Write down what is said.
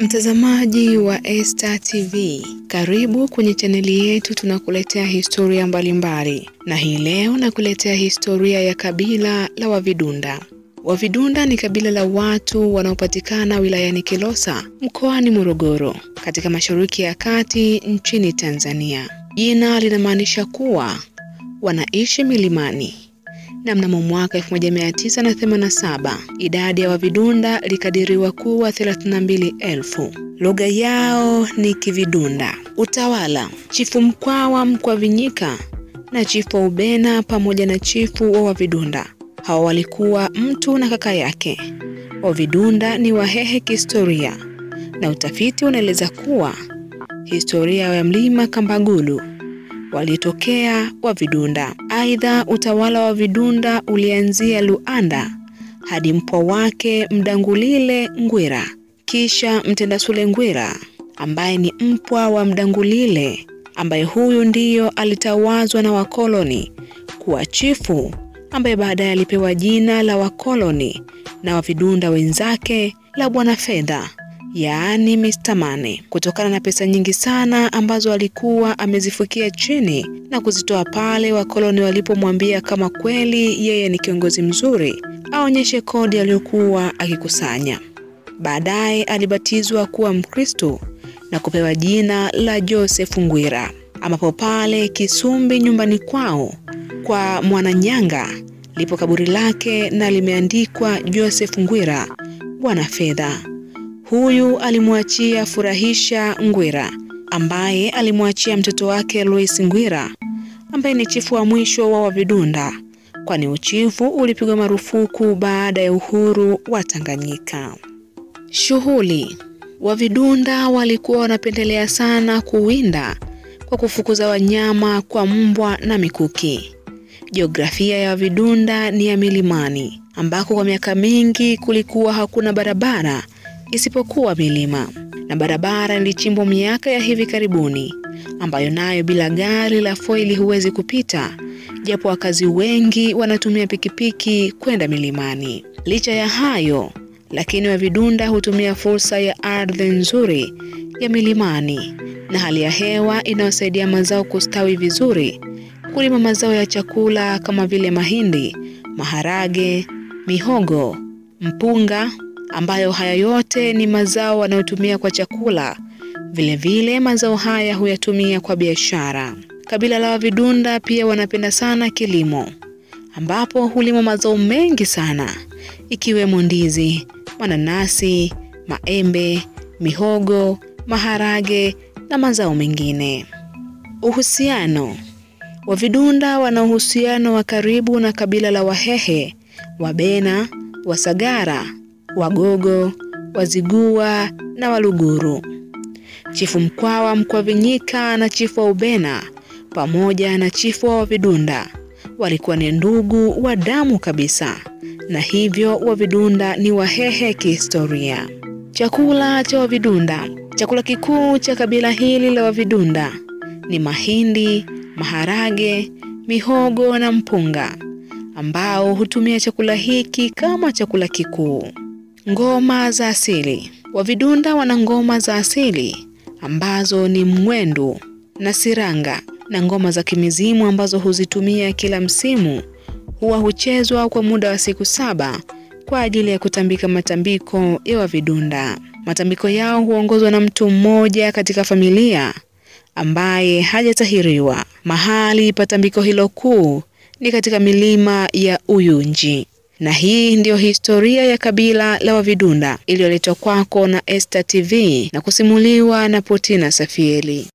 Mtazamaji wa Esta TV, karibu kwenye chaneli yetu. Tunakuletea historia mbalimbali, na hii leo nakuletea historia ya kabila la Wavidunda. Wavidunda ni kabila la watu wanaopatikana wilayani Kilosa mkoani Morogoro katika Mashariki ya Kati nchini Tanzania. Jina linamaanisha kuwa wanaishi milimani na mnamo mwaka 1987 idadi ya Wavidunda likadiriwa kuwa 32,000. Lugha yao ni Kividunda. Utawala: Chifu Mkwawa Mkwavinyika na Chifu wa Ubena pamoja na chifu wa Wavidunda. Hawa walikuwa mtu na kaka yake. Wavidunda ni Wahehe kihistoria, na utafiti unaeleza kuwa historia ya mlima Kambagulu walitokea Wavidunda. Aidha, utawala wa Vidunda ulianzia Luanda hadi mpwa wake Mdangulile Ngwira, kisha Mtendasule Ngwira ambaye ni mpwa wa Mdangulile, ambaye huyu ndiyo alitawazwa na wakoloni kuwa chifu, ambaye baadaye alipewa jina la wakoloni na Wavidunda wenzake la Bwana Fedha yaani Mr. Mane kutokana na pesa nyingi sana ambazo alikuwa amezifukia chini na kuzitoa pale wakoloni walipomwambia kama kweli yeye ni kiongozi mzuri aonyeshe kodi aliyokuwa akikusanya. Baadaye alibatizwa kuwa Mkristo na kupewa jina la Joseph Ngwira, ambapo pale Kisumbi nyumbani kwao kwa Mwananyanga lipo kaburi lake na limeandikwa Joseph Ngwira Bwana Fedha. Huyu alimwachia Furahisha Ngwira ambaye alimwachia mtoto wake Louis Ngwira ambaye ni chifu wa mwisho wa Wavidunda, kwani uchifu ulipigwa marufuku baada ya uhuru wa Tanganyika. Shughuli: Wavidunda walikuwa wanapendelea sana kuwinda kwa kufukuza wanyama kwa mbwa na mikuki. Jiografia ya Wavidunda ni ya milimani ambako kwa miaka mingi kulikuwa hakuna barabara isipokuwa milima na barabara ilichimbwa miaka ya hivi karibuni, ambayo nayo bila gari la foili huwezi kupita, japo wakazi wengi wanatumia pikipiki kwenda milimani. Licha ya hayo lakini Wavidunda hutumia fursa ya ardhi nzuri ya milimani na hali ya hewa inayosaidia mazao kustawi vizuri, kulima mazao ya chakula kama vile mahindi, maharage, mihogo, mpunga ambayo haya yote ni mazao wanayotumia kwa chakula. Vilevile vile mazao haya huyatumia kwa biashara. Kabila la Wavidunda pia wanapenda sana kilimo, ambapo hulima mazao mengi sana ikiwemo ndizi, mananasi, maembe, mihogo, maharage na mazao mengine. Uhusiano: Wavidunda wana uhusiano wa karibu na kabila la Wahehe, Wabena, Wasagara Wagogo, Wazigua na Waluguru. Chifu Mkwawa Mkwavinyika na chifu wa Ubena pamoja na chifu wa Wavidunda walikuwa ni ndugu wa damu kabisa, na hivyo Wavidunda ni Wahehe kihistoria. Chakula cha Wavidunda. Chakula kikuu cha kabila hili la Wavidunda ni mahindi, maharage, mihogo na mpunga, ambao hutumia chakula hiki kama chakula kikuu. Ngoma za asili. Wavidunda wana ngoma za asili ambazo ni mwendu na siranga na ngoma za kimizimu ambazo huzitumia kila msimu. Huwa huchezwa kwa muda wa siku saba kwa ajili ya kutambika matambiko ya Wavidunda. Matambiko yao huongozwa na mtu mmoja katika familia ambaye hajatahiriwa. Mahali pa tambiko hilo kuu ni katika milima ya Uyunji na hii ndiyo historia ya kabila la Wavidunda iliyoletwa kwako na Esta TV na kusimuliwa na Potina Safieli.